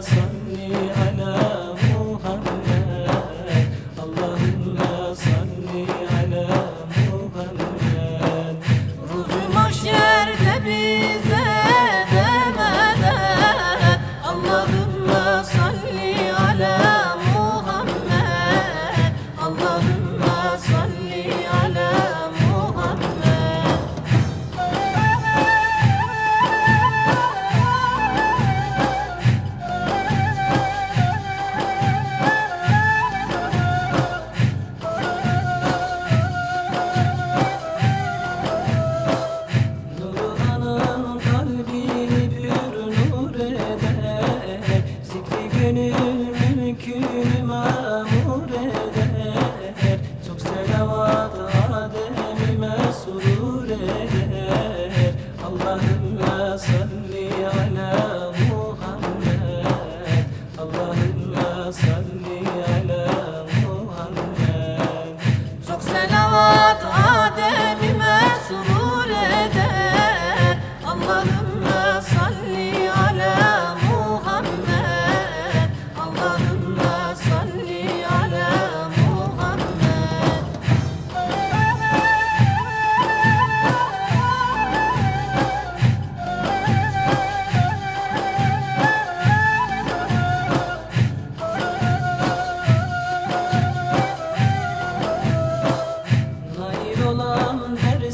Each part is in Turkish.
coração.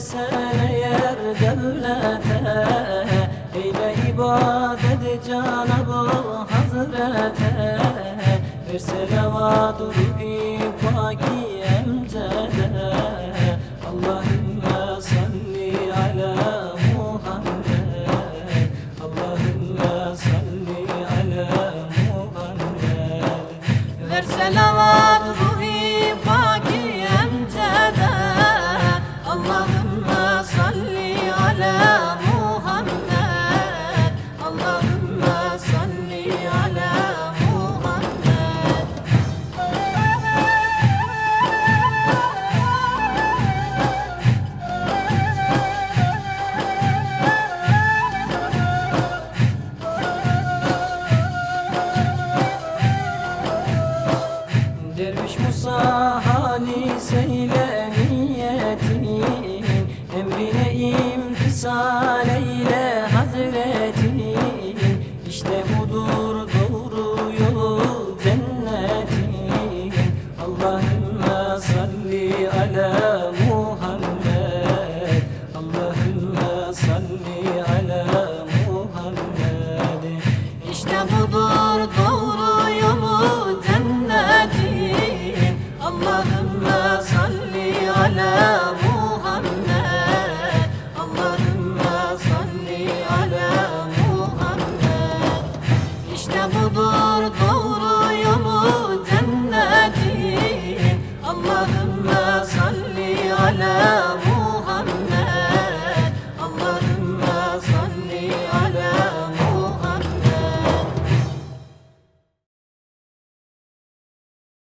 sen eğer devlete Eyle ibadet Cenab-ı Hazrete. Bir selavat-ı ruhi paki emcede Allahümme salli ala Muhammed. Allahümme salli ala Muhammed. Ver selavat ruhi paki salli ala İşte